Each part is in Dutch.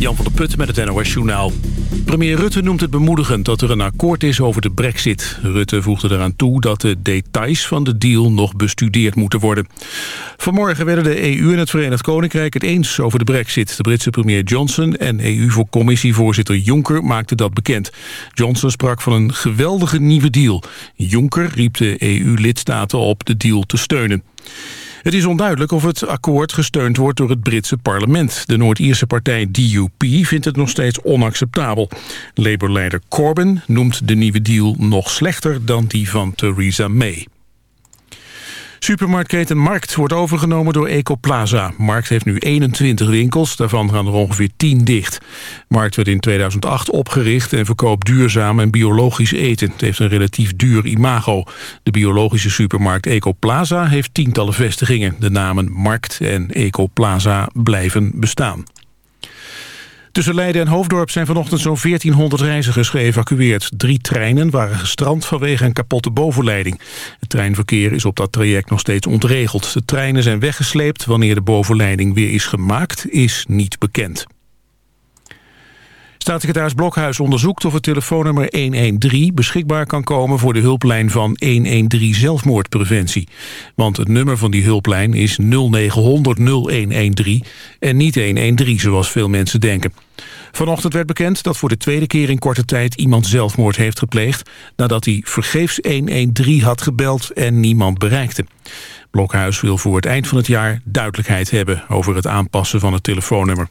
Jan van der Put met het NOS Journaal. Premier Rutte noemt het bemoedigend dat er een akkoord is over de brexit. Rutte voegde eraan toe dat de details van de deal nog bestudeerd moeten worden. Vanmorgen werden de EU en het Verenigd Koninkrijk het eens over de brexit. De Britse premier Johnson en EU-commissievoorzitter Juncker maakten dat bekend. Johnson sprak van een geweldige nieuwe deal. Juncker riep de EU-lidstaten op de deal te steunen. Het is onduidelijk of het akkoord gesteund wordt door het Britse parlement. De Noord-Ierse partij DUP vindt het nog steeds onacceptabel. Labour-leider Corbyn noemt de nieuwe deal nog slechter dan die van Theresa May. Supermarktketen Markt wordt overgenomen door Ecoplaza. Markt heeft nu 21 winkels, daarvan gaan er ongeveer 10 dicht. Markt werd in 2008 opgericht en verkoopt duurzaam en biologisch eten. Het heeft een relatief duur imago. De biologische supermarkt Ecoplaza heeft tientallen vestigingen. De namen Markt en Ecoplaza blijven bestaan. Tussen Leiden en Hoofddorp zijn vanochtend zo'n 1400 reizigers geëvacueerd. Drie treinen waren gestrand vanwege een kapotte bovenleiding. Het treinverkeer is op dat traject nog steeds ontregeld. De treinen zijn weggesleept. Wanneer de bovenleiding weer is gemaakt, is niet bekend. Staatssecretaris Blokhuis onderzoekt of het telefoonnummer 113 beschikbaar kan komen voor de hulplijn van 113 zelfmoordpreventie. Want het nummer van die hulplijn is 0900 0113 en niet 113 zoals veel mensen denken. Vanochtend werd bekend dat voor de tweede keer in korte tijd iemand zelfmoord heeft gepleegd nadat hij vergeefs 113 had gebeld en niemand bereikte. Blokhuis wil voor het eind van het jaar duidelijkheid hebben over het aanpassen van het telefoonnummer.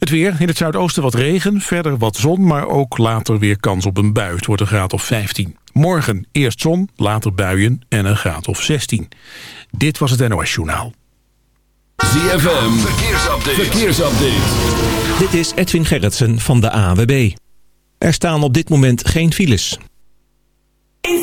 Het weer, in het zuidoosten wat regen, verder wat zon... maar ook later weer kans op een bui. Het wordt een graad of 15. Morgen eerst zon, later buien en een graad of 16. Dit was het NOS Journaal. ZFM, verkeersupdate. verkeersupdate. Dit is Edwin Gerritsen van de AWB. Er staan op dit moment geen files. In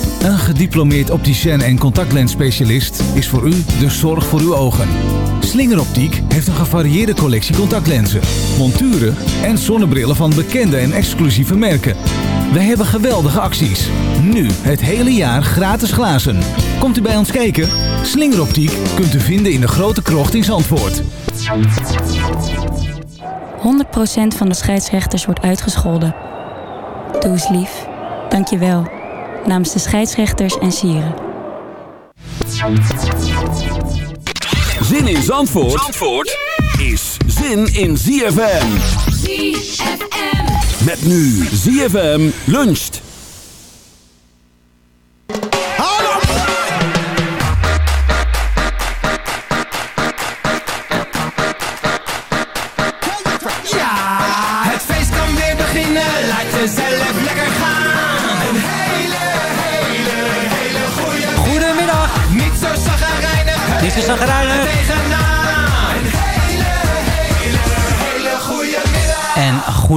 Een gediplomeerd opticien en contactlensspecialist is voor u de zorg voor uw ogen. Slingeroptiek heeft een gevarieerde collectie contactlenzen, monturen en zonnebrillen van bekende en exclusieve merken. Wij hebben geweldige acties. Nu het hele jaar gratis glazen. Komt u bij ons kijken? Slingeroptiek kunt u vinden in de grote krocht in Zandvoort. 100% van de scheidsrechters wordt uitgescholden. Doe eens lief. Dank je wel. Namens de scheidsrechters en sieren. Zin in Zandvoort, Zandvoort is zin in ZFM. ZFM. Met nu ZFM luncht.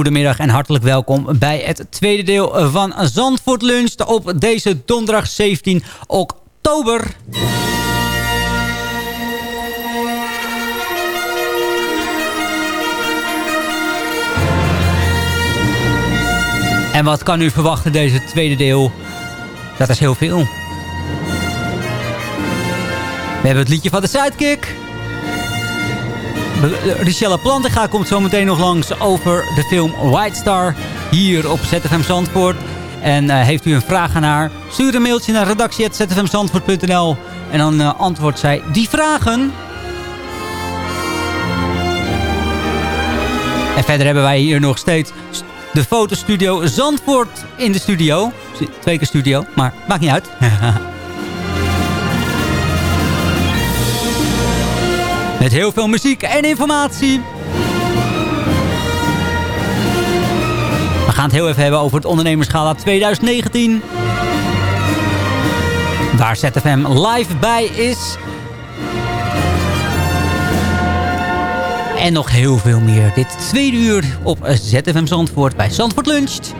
Goedemiddag en hartelijk welkom bij het tweede deel van Zandvoort Lunch op deze donderdag 17 oktober. En wat kan u verwachten deze tweede deel? Dat is heel veel. We hebben het liedje van de Sidekick. Richelle Plantenga komt zo meteen nog langs over de film White Star. Hier op ZFM Zandvoort. En eh, heeft u een vraag aan haar? Stuur een mailtje naar redactie.zfmzandvoort.nl en dan uh, antwoordt zij die vragen. En verder hebben wij hier nog steeds de fotostudio Zandvoort in de studio. Twee keer studio, maar maakt niet uit. Met heel veel muziek en informatie. We gaan het heel even hebben over het ondernemerschala 2019. Waar ZFM live bij is. En nog heel veel meer. Dit tweede uur op ZFM Zandvoort bij Zandvoort Luncht.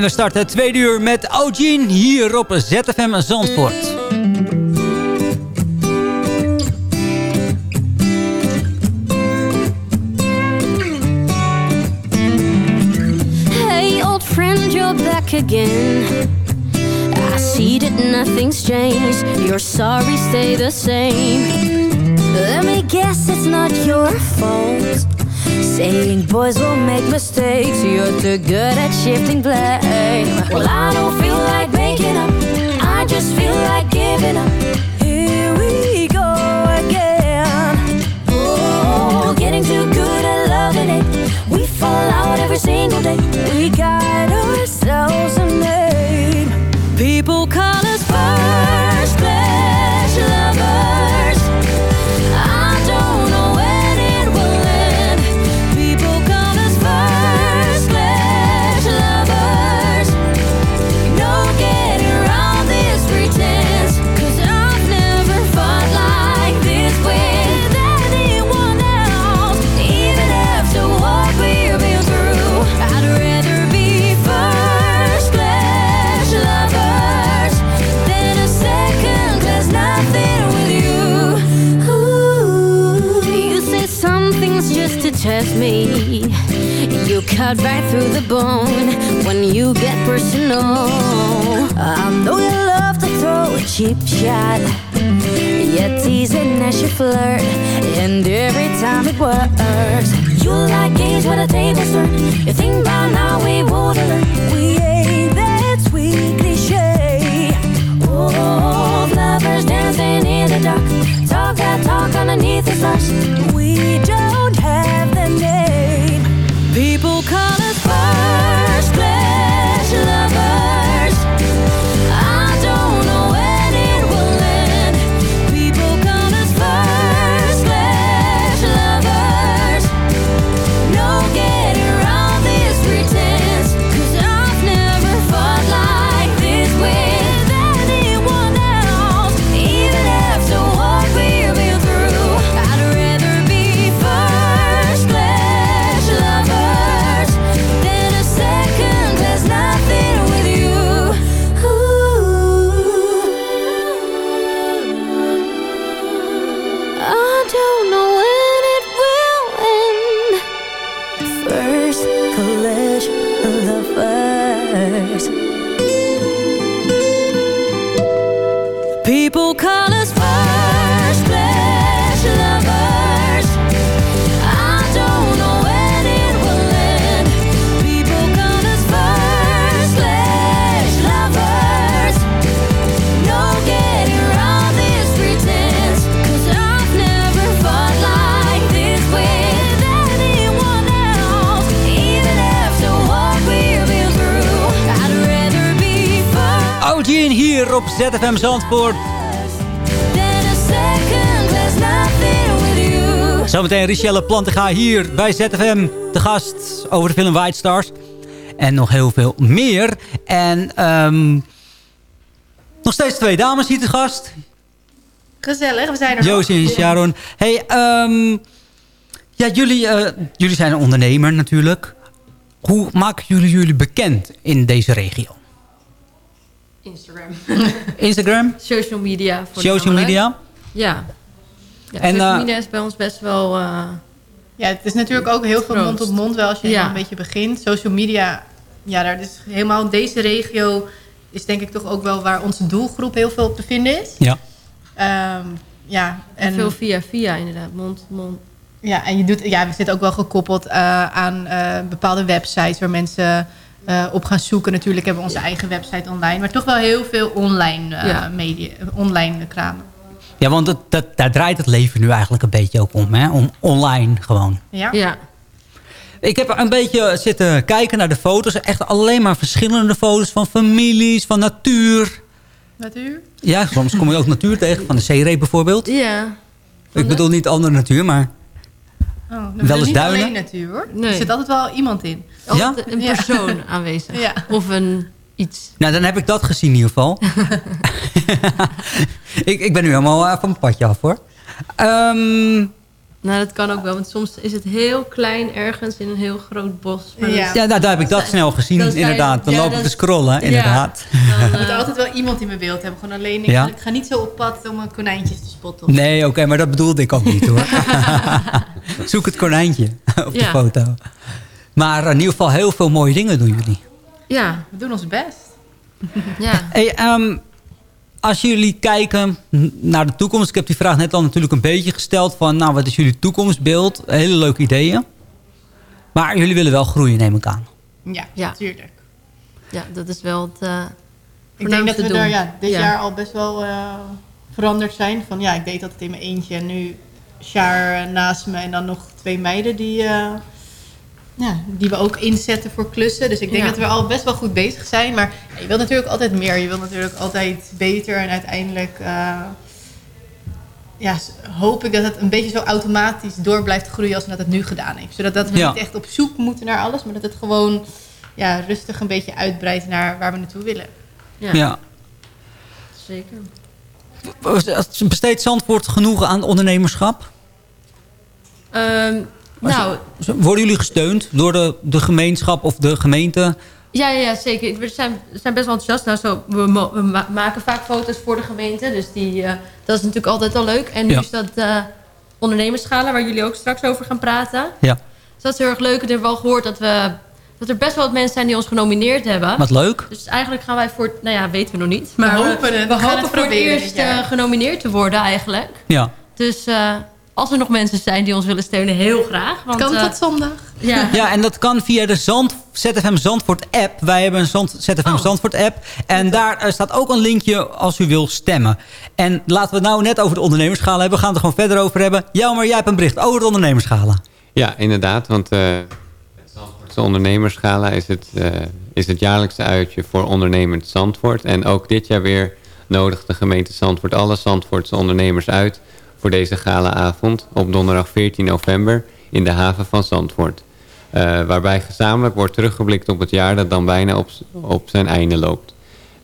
En we starten het tweede uur met Eugene hier op ZFM Zandvoort. Hey old friend, you're back again. I see that nothing's changed. Your sorry stay the same. Let me guess it's not your fault. Saying boys will make mistakes You're too good at shifting blame. Well, I don't feel like making up. I just feel like giving up. Here we go again. Oh, getting too good at loving it. We fall out every single day. We got cut right through the bone When you get personal. I know you love to throw a cheap shot. Yet teasing as you flirt And every time it works. You like games when the tables turn. You think about now we would learn We ain't that sweet cliche. Oh, lovers dancing in the dark. Talk that talk underneath the stars. We don't have the name. People love op ZFM Zandvoort. Zometeen Richelle Plantega hier bij ZFM. De gast over de film White Stars. En nog heel veel meer. En ehm, nog steeds twee dames hier te gast. Gezellig, we zijn er Josie en. Sharon. Hey, ehm, ja, jullie, eh, jullie zijn een ondernemer natuurlijk. Hoe maken jullie jullie bekend in deze regio? Instagram. Instagram? Social media. Social media? Ja. ja En, social eh, media is bij ons best wel... eh, Ja, het is natuurlijk ook heel veel mond op mond wel als je Ja. een beetje begint. Social media, ja, daar is helemaal deze regio is denk ik toch ook wel waar onze doelgroep heel veel op te vinden is. Ja. Ehm, ja, En veel via via inderdaad. Mond, mond. Ja, en je doet, ja, we zitten ook wel gekoppeld eh, aan eh, bepaalde websites waar mensen eh, op gaan zoeken. Natuurlijk hebben we onze eigen website online, maar toch wel heel veel online eh, Ja. media, online kramen. Ja, want dat, dat, daar draait het leven nu eigenlijk een beetje ook om. Hè? Om online gewoon. Ja? Ja. Ik heb een beetje zitten kijken naar de foto's. Echt alleen maar verschillende foto's van families, van natuur. Natuur? Ja, soms kom je ook natuur tegen. Van de zeereep bijvoorbeeld. Ja. Ik bedoel niet andere natuur, maar... Oh, dan Wel eens niet duinen? alleen natuur hoor. Nee. Er zit altijd wel iemand in. Een Ja. persoon aanwezig. Ja. Of een iets. Nou, dan heb ik dat gezien in ieder geval. ik, ik ben nu helemaal eh, van mijn padje af, hoor. Ehm, Nou, dat kan ook wel. Want soms is het heel klein ergens in een heel groot bos. Maar Ja. nou, daar heb ik dat snel gezien, dat inderdaad. Dan ja, loop ik te scrollen, ja. inderdaad. Dan, moet altijd wel iemand in mijn beeld hebben. Gewoon alleen, ik, Ja? ik ga niet zo op pad om een konijntjes te spotten. of- Nee, oké, maar dat bedoelde ik ook niet, hoor. Zoek het konijntje op de foto. Maar in ieder geval heel veel mooie dingen doen jullie. ja. We doen ons best. Ja. Hey, ehm, als jullie kijken naar de toekomst... ik heb die vraag net al natuurlijk een beetje gesteld... van nou, wat is jullie toekomstbeeld? Hele leuke ideeën. Maar jullie willen wel groeien, neem ik aan. Ja, Ja. natuurlijk. ja, dat is wel het eh Ik denk dat we doel. daar ja, dit Ja. jaar al best wel eh, veranderd zijn. Van ja, ik deed altijd in mijn eentje en nu Sjaar eh, naast me en dan nog twee meiden die, eh, ja, die we ook inzetten voor klussen. Dus ik denk Ja. dat we al best wel goed bezig zijn. Maar je wilt natuurlijk altijd meer. Je wilt natuurlijk altijd beter en uiteindelijk eh, ja, hoop ik dat het een beetje zo automatisch door blijft groeien als dat het nu gedaan heeft. Zodat dat we Ja. niet echt op zoek moeten naar alles, maar dat het gewoon ja, rustig een beetje uitbreidt naar waar we naartoe willen. Ja, Ja. zeker. Besteedt Zandvoort genoeg aan ondernemerschap? Ehm, nou, Worden jullie gesteund door de, de gemeenschap of de gemeente? Ja, ja, ja, zeker. We zijn, we zijn best wel enthousiast. Nou, zo, we, we ma- maken vaak foto's voor de gemeente. Dus die, eh, dat is natuurlijk altijd al leuk. En nu Ja. is dat eh ondernemerschala, waar jullie ook straks over gaan praten. Ja. Dus dat is heel erg leuk. En we hebben wel gehoord dat, we, dat er best wel wat mensen zijn die ons genomineerd hebben. Wat leuk. Dus eigenlijk gaan wij voor... Nou ja, weten we nog niet. Maar hopen het. We We gaan hopen het voor het proberen eerst eh, genomineerd te worden eigenlijk. Ja. Dus eh, als er nog mensen zijn die ons willen steunen, heel graag. Want, Kan eh, tot zondag. Ja. Ja, en dat kan via de Zand, ZFM Zandvoort app. Wij hebben een Zand, ZFM Oh. Zandvoort app. En daar eh, staat ook een linkje als u wil stemmen. En laten we het nou net over de ondernemerschalen hebben. We gaan het er gewoon verder over hebben. Ja, maar jij hebt een bericht over de ondernemerschalen. Ja, inderdaad. Want eh het Zandvoortse ondernemerschala is het, eh, is het jaarlijkse uitje voor ondernemend Zandvoort. En ook dit jaar weer nodigt de gemeente Zandvoort alle Zandvoortse ondernemers uit... voor deze galaavond op donderdag 14 november in de haven van Zandvoort. Eh, waarbij gezamenlijk wordt teruggeblikt op het jaar dat dan bijna op, zijn einde loopt.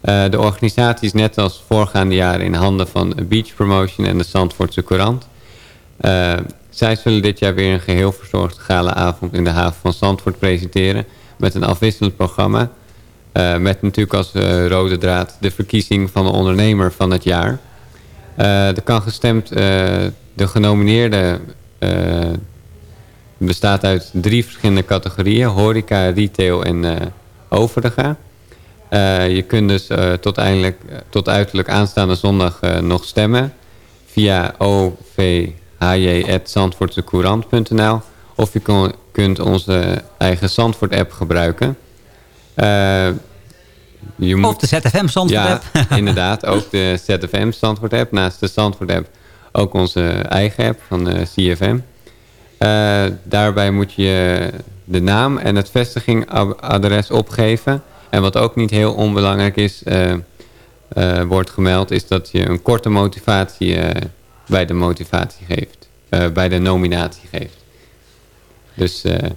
Eh, de organisatie is net als voorgaande jaren in handen van Beach Promotion en de Zandvoortse Courant... Eh, zij zullen dit jaar weer een geheel verzorgd galaavond in de haven van Zandvoort presenteren. Met een afwisselend programma. Met natuurlijk als rode draad de verkiezing van de ondernemer van het jaar. Eh, er kan gestemd, eh, de genomineerde eh, bestaat uit drie verschillende categorieën. Horeca, retail en eh overige. Eh, je kunt dus eh, tot, eindelijk, eh, tot uiterlijk aanstaande zondag eh, nog stemmen via ovhj.zandvoortsecourant.nl of je kunt onze eigen Zandvoort-app gebruiken. Eh, je moet, Of de ZFM Zandvoort ja, app. inderdaad. Ook de ZFM Zandvoort-app. Naast de Zandvoort-app ook onze eigen app van de CFM. Eh, daarbij moet je de naam en het vestigingsadres opgeven. En wat ook niet heel onbelangrijk is, eh, eh, wordt gemeld... is dat je een korte motivatie eh, bij de motivatie geeft. Eh, bij de nominatie geeft. Dus, eh,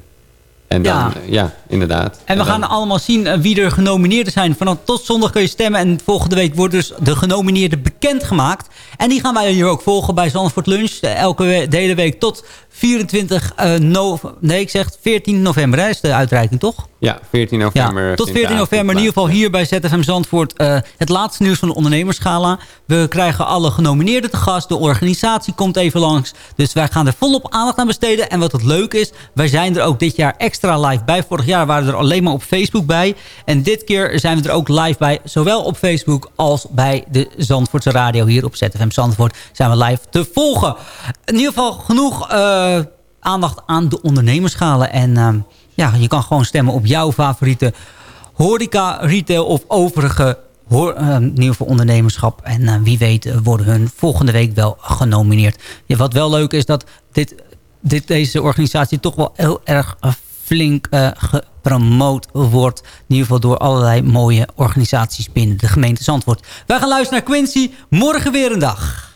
en dan, Ja. ja, ja inderdaad. En we gaan allemaal zien eh, wie er genomineerden zijn. Vanaf tot zondag kun je stemmen. En volgende week worden dus de genomineerden bekendgemaakt. En die gaan wij hier ook volgen bij Zandvoort Lunch. eh, Elke we- de hele week tot 24 eh no Nee, ik zeg 14 november hè, is de uitreiking, toch? Ja, 14 november. Ja, tot vindt 14 de november in ieder geval hier bij ZFM Zandvoort. eh, het laatste nieuws van de ondernemerschala. We krijgen alle genomineerden te gast. De organisatie komt even langs. Dus wij gaan er volop aandacht aan besteden. En wat het leuk is, wij zijn er ook dit jaar extra live bij. Vorig jaar waren we er alleen maar op Facebook bij. En dit keer zijn we er ook live bij. Zowel op Facebook als bij de Zandvoortse radio. Hier op ZFM Zandvoort zijn we live te volgen. In ieder geval genoeg eh, aandacht aan de ondernemerschalen. En ehm, ja, je kan gewoon stemmen op jouw favoriete horeca, retail of overige eh, nieuw voor ondernemerschap. En eh, wie weet eh, worden hun volgende week wel genomineerd. Wat wel leuk is dat dit, dit, deze organisatie toch wel heel erg eh, flink eh, gepromoot wordt. In ieder geval door allerlei mooie organisaties binnen de gemeente Zandvoort. Wij gaan luisteren naar Quincy. Morgen weer een dag.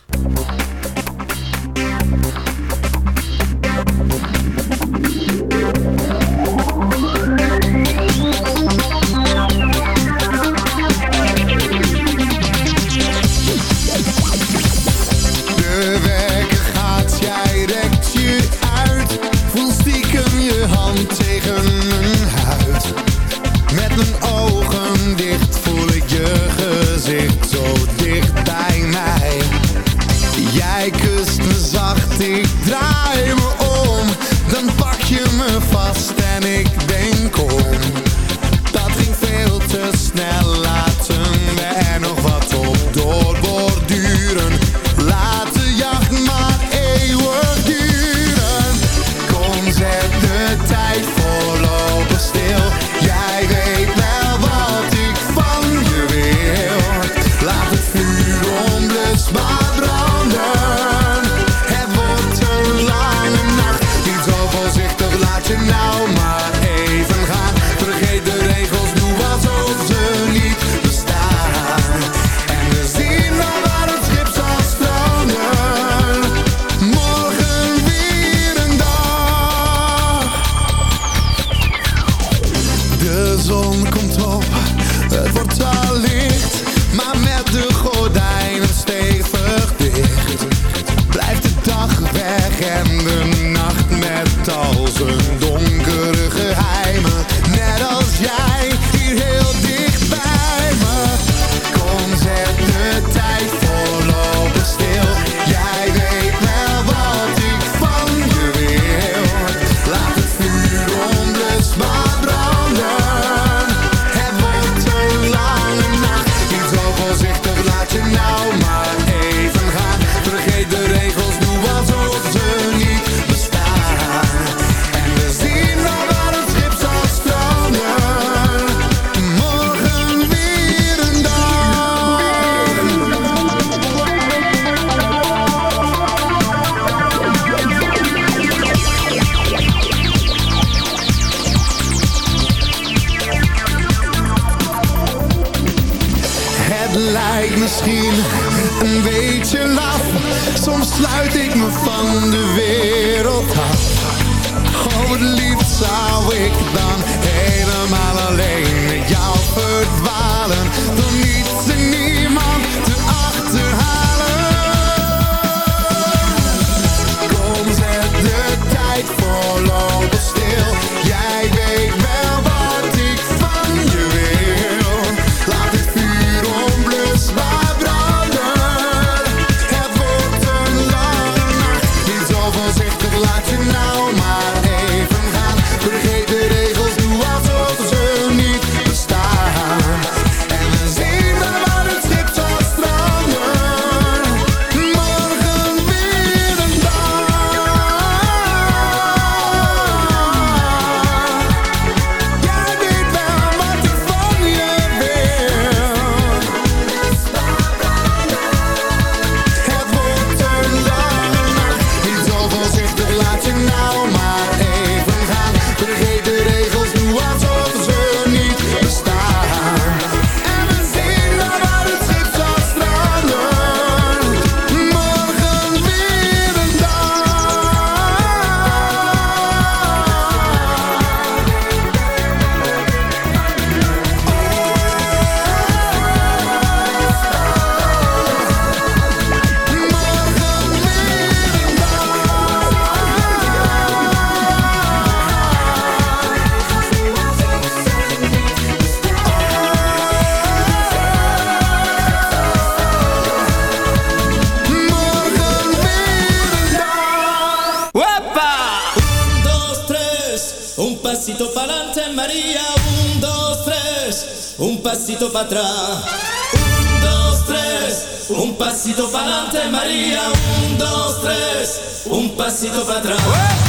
Pasito pa'lante María, un, dos, tres, un pasito para atrás.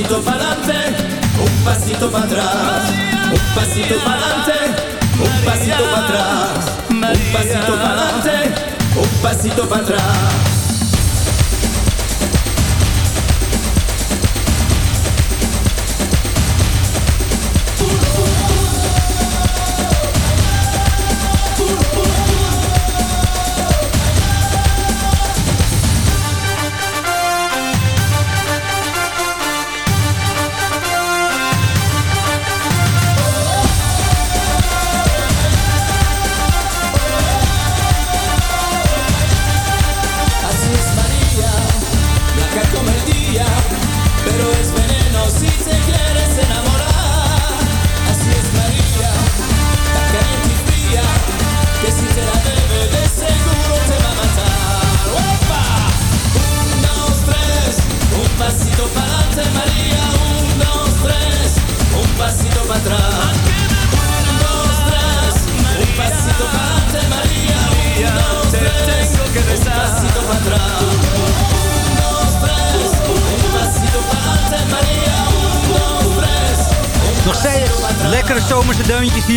Pasito para adelante, un pasito para atrás. Un pasito para adelante, un pasito para atrás. Un pasito para adelante, un pasito para atrás.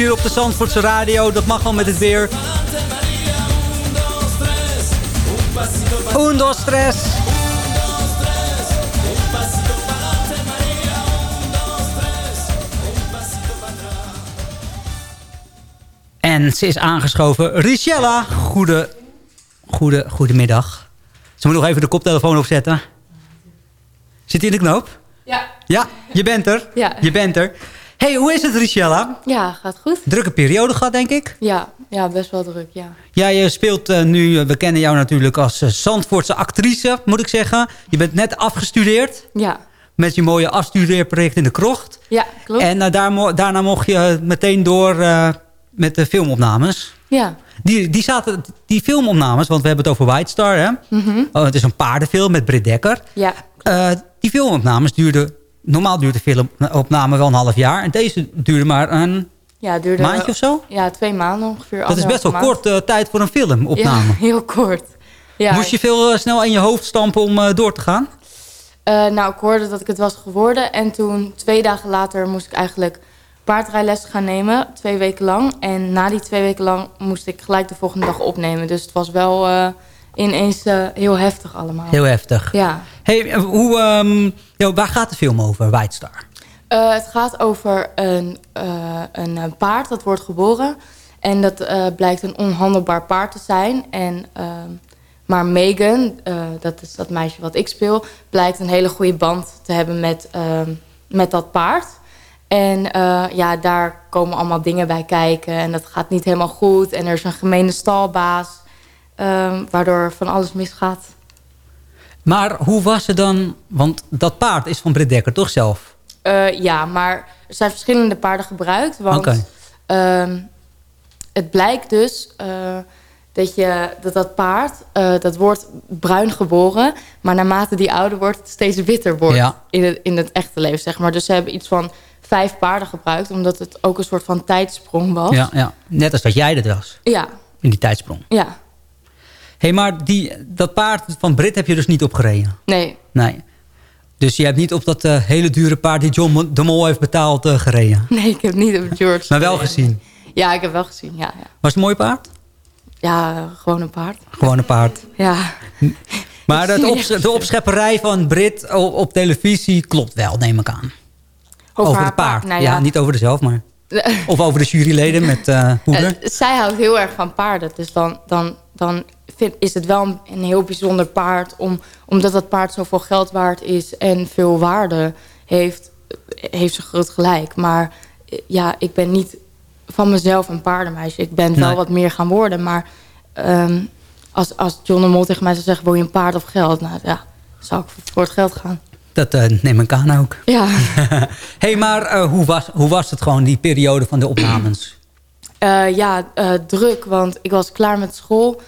Hier op de Zandvoortse radio. Dat mag al met het weer. Un, dos, tres. En ze is aangeschoven. Richella, goede, goede, goedemiddag. Ze moet nog even de koptelefoon opzetten. Zit hij in de knoop? Ja. Ja, je bent er. Ja. Je bent er. Hey, hoe is het, Richella? Ja, gaat goed. Drukke periode gehad, denk ik. Ja, ja best wel druk, ja. Ja, je speelt eh, nu, eh, we kennen jou natuurlijk als eh, Zandvoortse actrice, moet ik zeggen. Je bent net afgestudeerd. Ja. Met je mooie afstudeerproject in de krocht. Ja, klopt. En daar daarna mocht je meteen door met de filmopnames. Ja. Die, die, zaten, die filmopnames, want we hebben het over White Star, hè? Mhm. Oh, het is een paardenfilm met Britt Dekker. Ja. Die filmopnames duurden normaal duurt de filmopname wel een half jaar. En deze duurde maar een Ja, duurde... maandje of zo? Ja, twee maanden ongeveer. Dat is best wel kort eh, tijd voor een filmopname. Ja, heel kort. Ja. Moest je veel eh, snel in je hoofd stampen om eh, door te gaan? Eh, nou, ik hoorde dat ik het was geworden. En toen, twee dagen later, moest ik eigenlijk paardrijles gaan nemen. Twee weken lang. En na die twee weken lang moest ik gelijk de volgende dag opnemen. Dus het was wel eh, ineens eh, heel heftig allemaal. Heel heftig. Ja. Hey, eh, hoe, ehm, waar gaat de film over, White Star? Eh, het gaat over een, een paard dat wordt geboren. En dat blijkt een onhandelbaar paard te zijn. En, ehm, maar Megan, dat is dat meisje wat ik speel... blijkt een hele goede band te hebben met, ehm, met dat paard. En ja, daar komen allemaal dingen bij kijken. En dat gaat niet helemaal goed. En er is een gemene stalbaas... ehm, waardoor van alles misgaat. Maar hoe was het dan? Want dat paard is van Britt Dekker, toch zelf? Eh, ja, maar er zijn verschillende paarden gebruikt. Want Oké. ehm, het blijkt dus eh, dat, je, dat dat paard, eh, dat wordt bruin geboren. Maar naarmate die ouder wordt, het steeds witter wordt Ja. in, het, in het echte leven, zeg maar. Dus ze hebben iets van vijf paarden gebruikt, omdat het ook een soort van tijdsprong was. Ja, ja. Net als dat jij dat was, ja. in die tijdsprong. ja. Hé, hey, maar die, dat paard van Brit heb je dus niet opgereden? Nee. Nee. Dus je hebt niet op dat eh, hele dure paard die John de Mol heeft betaald eh, gereden? Nee, ik heb niet op George. Maar wel gezien? Ja, ik heb wel gezien, ja. Ja, Was het een mooi paard? ja gewoon een paard. Gewoon een paard. Ja. Maar het de opschepperij van Brit op, op televisie klopt wel, neem ik aan. Over, haar het paard. nou ja. ja. niet over zelf, maar... Of over de juryleden met. Eh, zij houdt heel erg van paarden. Dus dan, dan, dan vind, is het wel een, een heel bijzonder paard. Om, omdat dat paard zoveel geld waard is en veel waarde heeft, heeft ze groot gelijk. Maar eh, ja, ik ben niet van mezelf een paardenmeisje. Ik ben wel Nee. wat meer gaan worden. Maar ehm, als, als John de Mol tegen mij zou zeggen... wil je een paard of geld? Nou ja, zou ik voor het geld gaan. Dat eh, neem ik aan ook. Ja. hey, maar eh, hoe, was, hoe was het gewoon, die periode van de opnames? Ja, druk, want ik was klaar met school.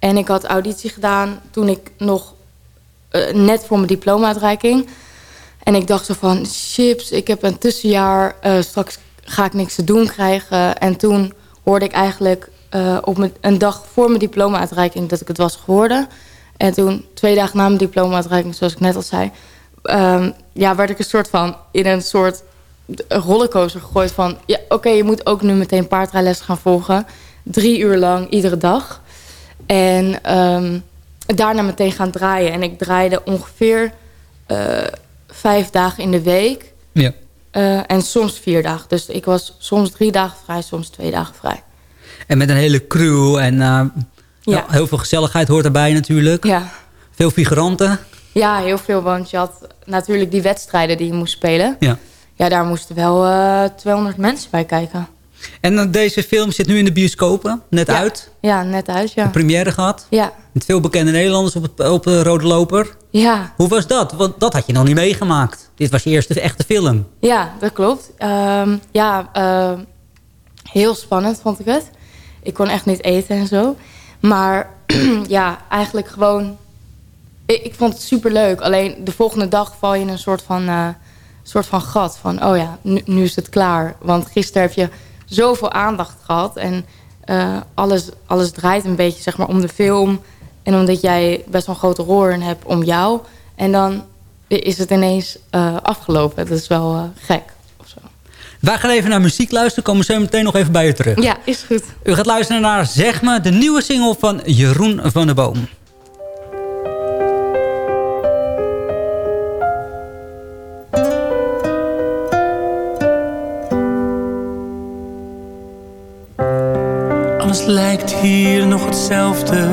En ik had auditie gedaan toen ik nog eh, net voor mijn diploma-uitreiking. En ik dacht zo van, chips, ik heb een tussenjaar. eh, straks ga ik niks te doen krijgen. En toen hoorde ik eigenlijk eh, op een dag voor mijn diploma-uitreiking... dat ik het was geworden. En toen, twee dagen na mijn diploma-uitreiking, zoals ik net al zei... ehm, ja, werd ik een soort van in een soort rollercoaster gegooid van... ja, oké, je moet ook nu meteen paardrijles gaan volgen. Drie uur lang, iedere dag. En ehm, daarna meteen gaan draaien. En ik draaide ongeveer eh, vijf dagen in de week. Ja. Eh, en soms vier dagen. Dus ik was soms drie dagen vrij, soms twee dagen vrij. En met een hele crew en eh, Ja. nou, heel veel gezelligheid hoort erbij natuurlijk. Ja. Veel figuranten. Ja, heel veel. Want je had natuurlijk die wedstrijden die je moest spelen. Ja. Ja, daar moesten wel eh 200 mensen bij kijken. En eh, deze film zit nu in de bioscopen, net Ja. uit. Ja, net uit, ja. Première gehad. Ja. Met veel bekende Nederlanders op, het, op de Rode Loper. Ja. Hoe was dat? Want dat had je nog niet meegemaakt. Dit was je eerste echte film. Ja, dat klopt. Ehm, ja, ehm, heel spannend vond ik het. Ik kon echt niet eten en zo. Maar ja, eigenlijk gewoon... Ik, ik vond het super leuk. Alleen de volgende dag val je in een soort van, eh, soort van gat. Van, oh ja, nu, nu is het klaar. Want gisteren heb je zoveel aandacht gehad. En eh, alles, alles draait een beetje zeg maar, om de film. En omdat jij best wel een grote rol in hebt om jou. En dan is het ineens eh, afgelopen. Dat is wel eh, gek. Wij gaan even naar muziek luisteren. Komen zo meteen nog even bij je terug. Ja, is goed. U gaat luisteren naar Zeg Me, de nieuwe single van Jeroen van der Boom. Alles lijkt hier nog hetzelfde.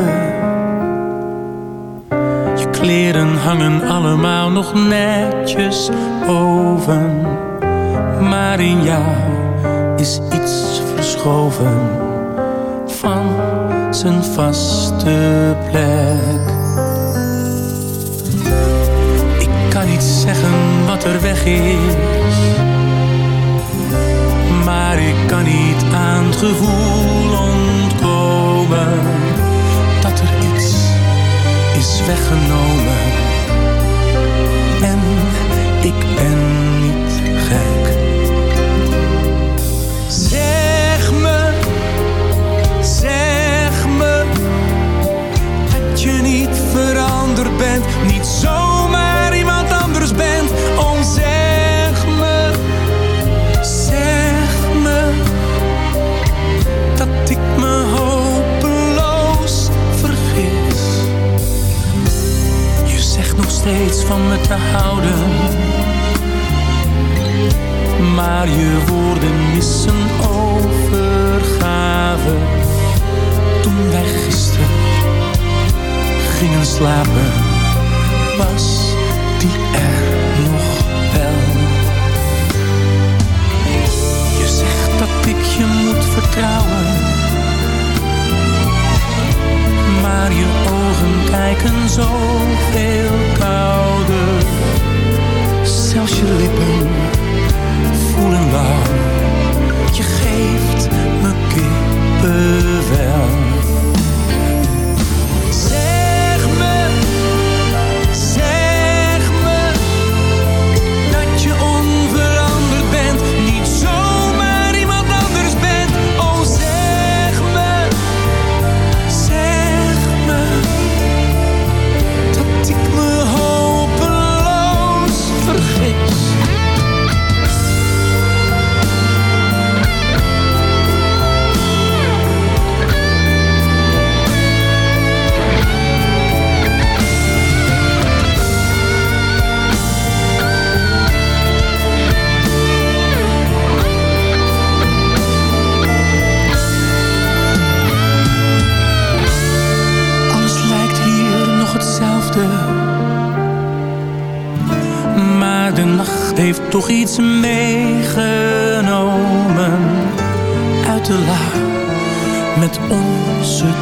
Je kleren hangen allemaal nog netjes boven. Maar in jou is iets verschoven van zijn vaste plek. Ik kan niet zeggen wat er weg is. Maar ik kan niet aan het gevoel weggenomen. te houden. Maar je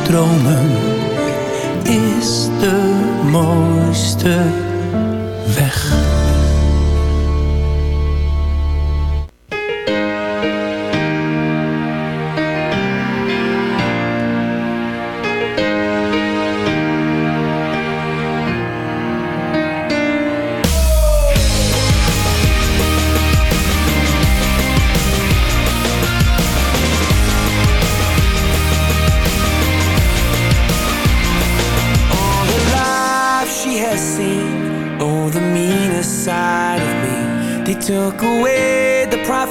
dromen is de mooiste weg.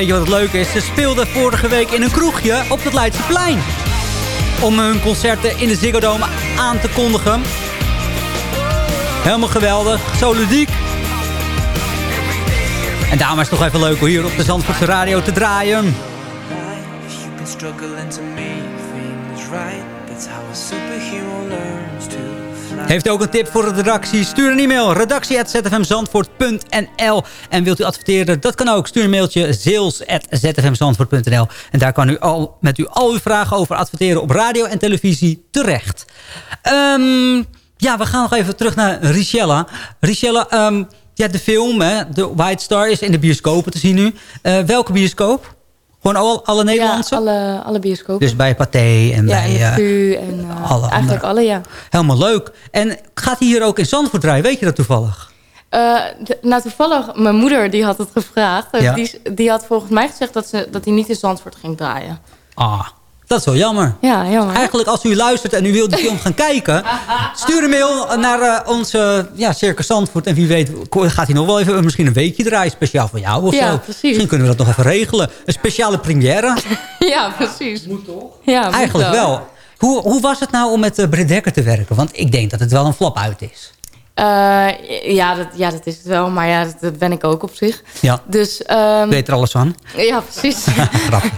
weet je wat het leuke is? Ze speelden vorige week in een kroegje op het Leidseplein. Om hun concerten in de Ziggo Dome aan te kondigen. Helemaal geweldig. Zo ludiek. En daarom is het toch even leuk om hier op de Zandvoortse radio te draaien. Heeft ook een tip voor de redactie? Stuur een e-mail. redactie.zfmzandvoort.nl En wilt u adverteren? Dat kan ook. Stuur een mailtje. sales.zfmzandvoort.nl En daar kan u al met u al uw vragen over adverteren op radio en televisie terecht. Ehm, ja, we gaan nog even terug naar Richella. Richella, ehm, ja, de film, hè, de White Star, is in de bioscopen te zien nu. Eh, welke bioscoop? Gewoon al, alle Nederlandse? Ja, alle, alle bioscopen. Dus bij Pathé en ja, bij... en de eh, en eh, alle eigenlijk andere. alle, ja. Helemaal leuk. En gaat hij hier ook in Zandvoort draaien? Weet je dat toevallig? Eh, nou, toevallig, mijn moeder die had het gevraagd. Ja. Die, die had volgens mij gezegd dat, ze, dat hij niet in Zandvoort ging draaien. Ah, dat is wel jammer. Ja, jammer. Eigenlijk als u luistert en u wilt die film gaan kijken... stuur een mail naar eh, onze ja, Circus Zandvoort. En wie weet gaat hij nog wel even misschien een weekje draaien. Speciaal voor jou of Ja, zo. precies. Misschien kunnen we dat nog even regelen. Een speciale première. ja, precies. Moet toch? Ja, moet Eigenlijk wel. Hoe, hoe was het nou om met uh, Britt Dekker te werken? Want ik denk dat het wel een flap uit is. Eh, ja, dat, ja, dat is het wel. Maar ja, dat, dat ben ik ook op zich. Ja. Dus, ehm, Weet er alles van? Ja, precies. Grapje.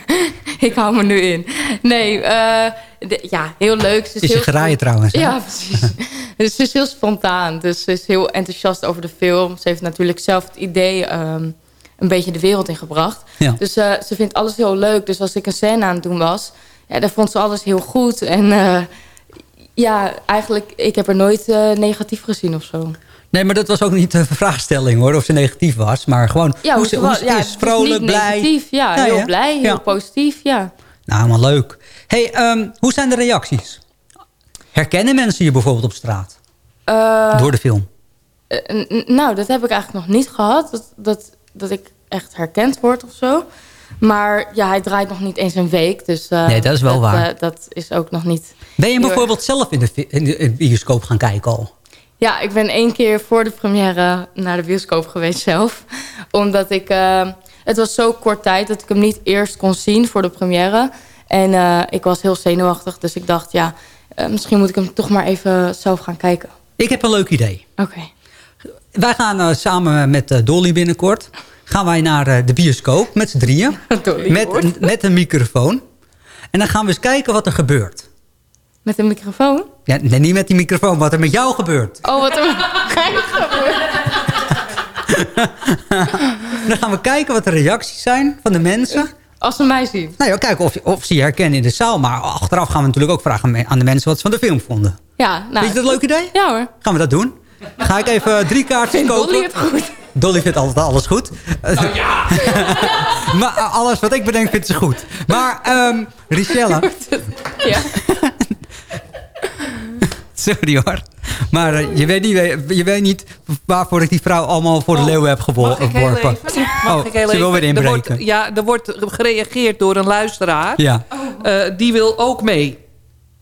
ik hou me nu in. Nee, eh, de- ja, heel leuk. Ze Is je geraaien trouwens? hè? Ja, precies. dus ze is heel spontaan. Dus ze is heel enthousiast over de film. Ze heeft natuurlijk zelf het idee ehm, een beetje de wereld ingebracht. Ja. Dus eh, ze vindt alles heel leuk. Dus als ik een scène aan het doen was... Ja, dan vond ze alles heel goed. En eh, ja, eigenlijk, ik heb er nooit eh, negatief gezien of zo. Nee, maar dat was ook niet de vraagstelling hoor. Of ze negatief was. Maar gewoon Ja, hoe, ze, hoe wa- ze ja, is. Vrolijk, niet blij. negatief. Ja, Ja, heel ja. blij, heel positief, ja. Nou, helemaal leuk. hey, ehm, hoe zijn de reacties? Herkennen mensen je bijvoorbeeld op straat? Eh, Door de film? Eh, nou, dat heb ik eigenlijk nog niet gehad. Dat, dat, dat ik echt herkend word of zo. Maar ja, hij draait nog niet eens een week. Dus, eh, Nee, dat is wel waar. dat is ook nog niet... Ben je bijvoorbeeld zelf in de in de bioscoop gaan kijken al? Ja, ik ben één keer voor de première naar de bioscoop geweest zelf. Omdat ik... eh, het was zo kort tijd dat ik hem niet eerst kon zien voor de première. En eh, ik was heel zenuwachtig. Dus ik dacht, ja, eh, misschien moet ik hem toch maar even zelf gaan kijken. Ik heb een leuk idee. Oké. Wij gaan samen met Dolly binnenkort... gaan wij naar de bioscoop met z'n drieën. met, met een microfoon. En dan gaan we eens kijken wat er gebeurt. Met een microfoon? Ja, nee, niet met die microfoon, wat er met jou gebeurt. Oh, wat er gebeurt. Dan gaan we kijken wat de reacties zijn van de mensen. Als ze mij zien. Nou ja, kijken of, of ze je herkennen in de zaal. Maar achteraf gaan we natuurlijk ook vragen aan de mensen wat ze van de film vonden. Ja, nou, Vind je dat een leuk idee? Ja hoor. Gaan we dat doen? Ga ik even drie kaartjes Vindt kopen. Dolly het goed? Dolly vindt altijd alles goed. ja. maar eh, alles wat ik bedenk vindt ze goed. Maar, ehm Richella. Ja. Sorry hoor. Maar eh, je, weet niet, je weet niet waarvoor ik die vrouw allemaal voor de leeuwen heb gewo- Oh, Mag ik heel geworpen. even? Mag Oh, ik heel ze wil even? weer Er wordt, inbreken. ja, er wordt gereageerd door een luisteraar. Ja. Eh, die wil ook mee.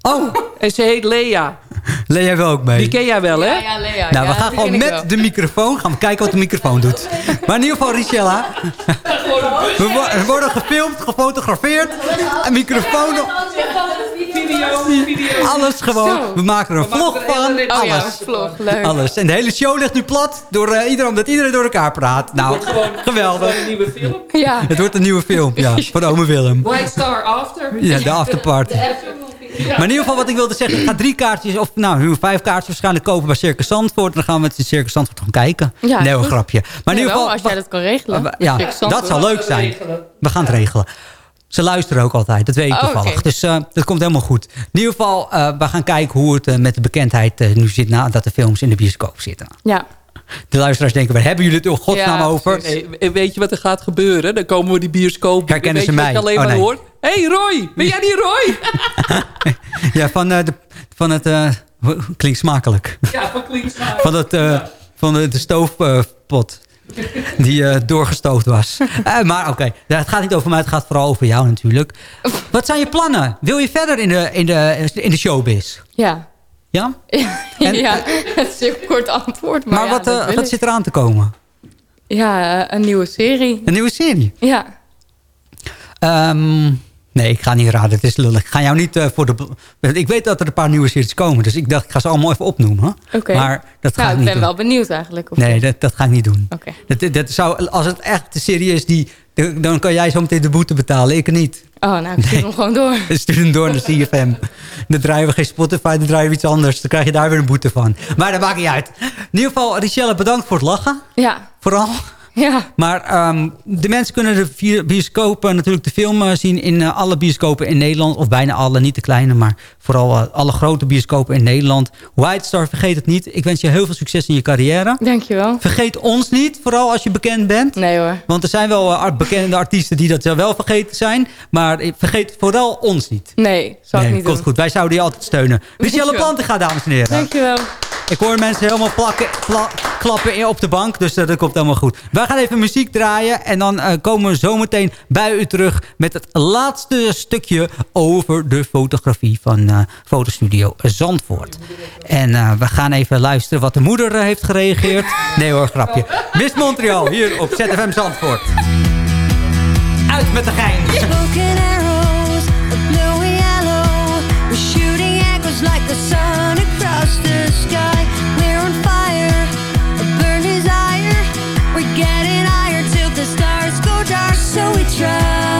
Oh. En ze heet Lea. Lea wil ook mee. Die ken jij wel, hè? Ja, Lea. Nou, ja, we gaan gewoon met wel. de microfoon gaan we kijken wat de microfoon doet. Maar in ieder geval, Richella. We, wo- we worden gefilmd, gefotografeerd. Een microfoon. op- Alles gewoon. Zo. We maken er een vlog van. Oh ja, Alles. een vlog. Leuk. Alles. En de hele show ligt nu plat. Door, eh, iedereen, omdat iedereen door elkaar praat. Nou, geweldig. Een nieuwe film. Ja. Het wordt een nieuwe film. Ja, van ome Willem. White Star After. Ja, de afterparty. Maar in ieder geval wat ik wilde zeggen. Ik ga drie kaartjes, of nou, nu vijf kaartjes waarschijnlijk kopen bij Circus Zandvoort. Dan gaan we met de Circus Zandvoort gaan kijken. Ja, nee, een grapje. Maar in ieder geval, als jij dat kan regelen. Uh, ja, dat zou leuk zijn. We gaan het regelen. Ze luisteren ook altijd, dat weet ik Oh, toevallig. Dus eh, dat komt helemaal goed. In ieder geval, eh, we gaan kijken hoe het eh, met de bekendheid nu zit... nadat de films in de bioscoop zitten. Ja. De luisteraars denken, waar hebben jullie het in godsnaam Ja, over? weet je wat er gaat gebeuren? Dan komen we die bioscoop. Herkennen ze mij? alleen Oh, maar nee. Hé hey Roy, ben jij die Roy? Ja, van, eh, de, van het... eh, klinkt smakelijk. ja, van Klingsma. Van, het, eh, van de, de stoofpot. Die doorgestoofd was. Eh, maar oké, Ja, het gaat niet over mij, het gaat vooral over jou natuurlijk. Wat zijn je plannen? Wil je verder in de, in de, in de showbiz? Ja. Ja? ja, het is een kort antwoord. Maar, Maar ja, wat, eh, wat zit er aan te komen? Ja, een nieuwe serie. Een nieuwe serie? Ja. Ehm, nee, ik ga niet raden. Het is lullig. Ik ga jou niet eh, voor de... Ik weet dat er een paar nieuwe series komen. Dus ik dacht, ik ga ze allemaal even opnoemen. Oké. Maar dat ga nou, ik ik niet ben doen. wel benieuwd eigenlijk. Of Nee, dat, dat ga ik niet doen. Oké. Dat, dat zou, als het echt de serie is, die, dan kan jij zo meteen de boete betalen. Ik niet. Oh, nou, ik stuur hem gewoon door. Stuur hem door naar CFM. Dan draaien we geen Spotify, dan draaien we iets anders. Dan krijg je daar weer een boete van. Maar dat maakt niet uit. In ieder geval, Richelle, bedankt voor het lachen. Ja. Vooral. Ja. Maar ehm, de mensen kunnen de bioscopen natuurlijk de film eh, zien in eh, alle bioscopen in Nederland. Of bijna alle, niet de kleine, maar vooral eh, alle grote bioscopen in Nederland. White Star, vergeet het niet. Ik wens je heel veel succes in je carrière. Dankjewel. Vergeet ons niet, vooral als je bekend bent. Nee hoor. Want er zijn wel art- bekende artiesten die dat wel vergeten zijn. Maar vergeet vooral ons niet. Nee, zal ik niet komt doen. goed. Wij zouden je altijd steunen. Michelle. Plantinga, dames en heren. Dankjewel. Ik hoor mensen helemaal plakken, pla- klappen op de bank. Dus eh, dat komt helemaal goed. Wij gaan even muziek draaien. En dan eh, komen we zometeen bij u terug met het laatste stukje over de fotografie van eh, Fotostudio Zandvoort. En we gaan even luisteren wat de moeder heeft gereageerd. Nee hoor, grapje. Miss Montreal hier op ZFM Zandvoort. Uit met de gein. Like the sun So we try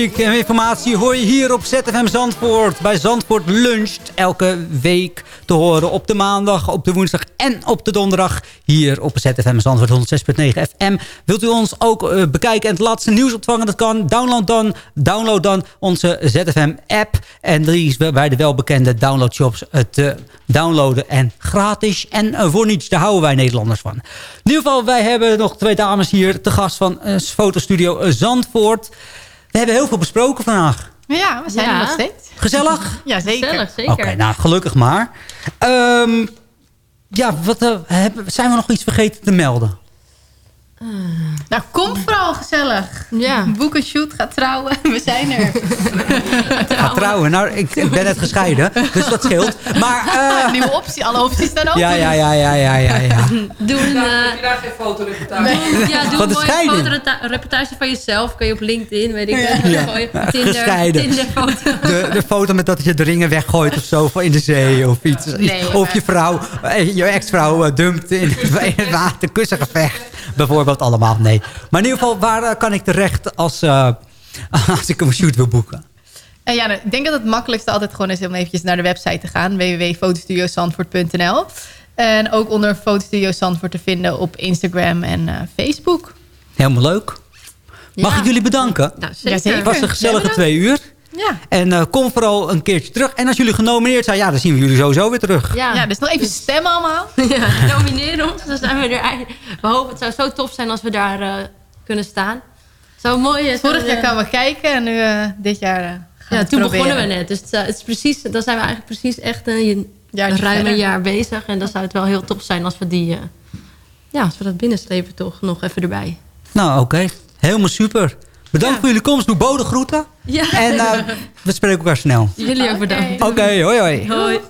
en informatie hoor je hier op ZFM Zandvoort. Bij Zandvoort Luncht. Elke week te horen op de maandag, op de woensdag en op de donderdag. Hier op ZFM Zandvoort 106.9 FM. Wilt u ons ook eh, bekijken en het laatste nieuws ontvangen? Dat kan. Download dan, download dan onze ZFM app. En die is bij de welbekende downloadshops eh, te downloaden. En gratis en eh, voor niets. Daar houden wij Nederlanders van. In ieder geval, wij hebben nog twee dames hier te gast van eh, fotostudio eh, Zandvoort. We hebben heel veel besproken vandaag. Ja, we zijn Ja. er nog steeds. Gezellig? Ja, zeker. Gezellig, zeker. Oké, nou gelukkig maar. Ehm, ja, wat, eh, hebben, zijn we nog iets vergeten te melden? Nou, kom vooral gezellig. Ja. Boek een shoot, ga trouwen. We zijn er. Ga trouwen. Nou, ik, ik ben net gescheiden, dus dat scheelt. Maar, eh, Nieuwe optie. Alle opties staan open. ja, ja, ja, ja, ja, ja, ja. Doe een, eh, daar geen fotoreportage ja, doe Van een mooie fotoreportage van jezelf. Kan je op LinkedIn, weet ik Ja. wel. Ja. Gooien. Ja, Tinder, gescheiden. Tinder foto. De, de foto met dat je de ringen weggooit of zo in de zee of iets. Nee, of je vrouw, eh, je ex-vrouw dumpt in het, in het water, kussengevecht. Bijvoorbeeld allemaal, nee. Maar in ieder geval, waar eh, kan ik terecht als, eh, als ik een shoot wil boeken? En ja, nou, ik denk dat het makkelijkste altijd gewoon is om eventjes naar de website te gaan. www.fotostudiozandvoort.nl En ook onder Fotostudio Zandvoort te vinden op Instagram en eh, Facebook. Helemaal leuk. Mag ik jullie bedanken? Nou, zeker. Het was een gezellige twee uur. Ja. En eh, kom vooral een keertje terug. En als jullie genomineerd zijn, ja, dan zien we jullie sowieso weer terug. Ja. ja, dus nog even stemmen allemaal. Ja, nomineer ons. Dan zijn we er eigenlijk. We hopen het zou zo tof zijn als we daar eh, kunnen staan. Zo mooi. Vorig jaar kwamen we kijken en nu eh, dit jaar gaan we Ja, toen proberen. begonnen we net. Dus het, het is precies, dan zijn we eigenlijk precies echt een, Jaartje een ruim een verder. jaar bezig. En dan zou het wel heel tof zijn als we die... eh, ja, als we dat binnenslepen toch nog even erbij. Nou, oké. Helemaal super. Bedankt voor jullie komst. Doe Bode groeten. Ja. En eh, we spreken elkaar snel. Jullie ook bedankt. Oké, hoi hoi. Hoi.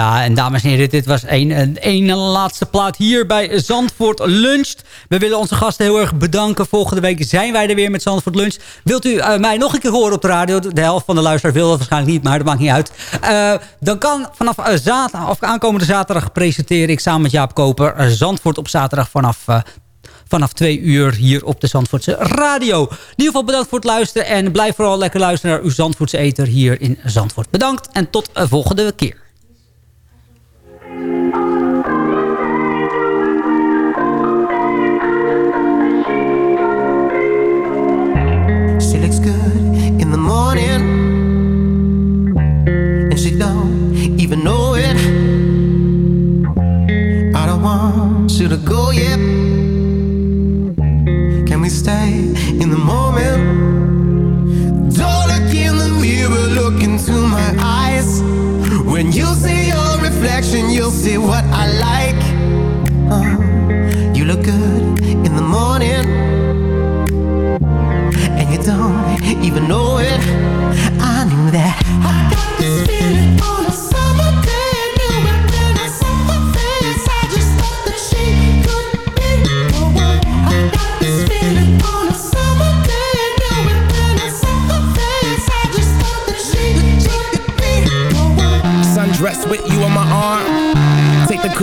Ja, en dames en heren, dit was een ene laatste plaat hier bij Zandvoort Luncht. We willen onze gasten heel erg bedanken. Volgende week zijn wij er weer met Zandvoort Lunch. Wilt u uh, mij nog een keer horen op de radio? De helft van de luisteraars wil dat waarschijnlijk niet, maar dat maakt niet uit. Uh, dan kan vanaf uh, zaterdag, of aankomende zaterdag presenteer ik samen met Jaap Koper... Zandvoort op zaterdag vanaf vanaf twee uur hier op de Zandvoortse radio. In ieder geval bedankt voor het luisteren. En blijf vooral lekker luisteren naar uw Zandvoortse eter hier in Zandvoort. Bedankt en tot de volgende keer. She don't even know it I don't want you to go yet Can we stay in the moment? Don't look in the mirror, look into my eyes When you see your reflection, you'll see what I like uh, You look good in the morning and you don't even know it.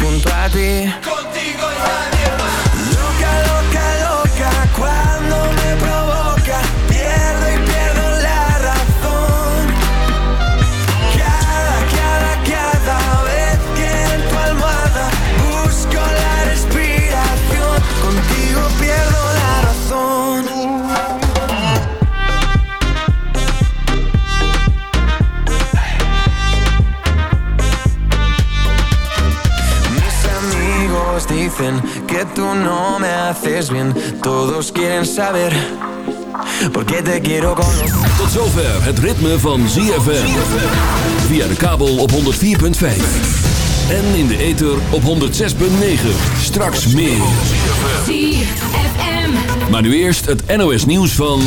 junto a ti. Contigo y nadie tú no me haces bien. Todos quieren saber por qué te quiero con Tot zover het ritme van ZFM. Via de kabel op 104.5. En in de ether op 106.9. Straks meer. ZFM. Maar nu eerst het NOS nieuws van...